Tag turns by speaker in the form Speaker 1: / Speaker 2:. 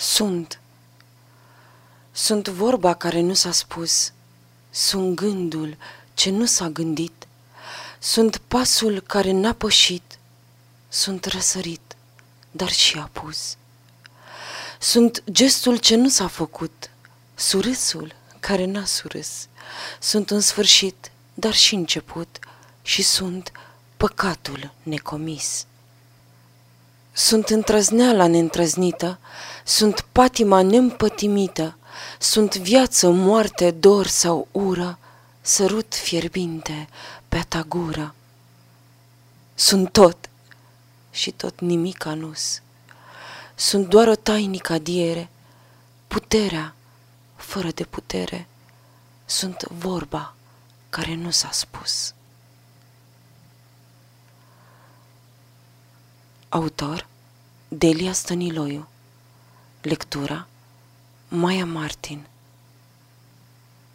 Speaker 1: Sunt. Sunt vorba care nu s-a spus. Sunt gândul ce nu s-a gândit. Sunt pasul care n-a pășit. Sunt răsărit, dar și apus. Sunt gestul ce nu s-a făcut. Surâsul care n-a surâs. Sunt în sfârșit, dar și început. Și sunt păcatul necomis. Sunt întrăzneala neîntrăznită, sunt patima neîmpătimită, sunt viață, moarte, dor sau ură, sărut fierbinte pe ta gură. Sunt tot și tot nimic anus. Sunt doar o tainică adiere, puterea fără de putere. Sunt vorba care nu s-a spus. Autor Delia Stăniloiu. Lectura Maia Martin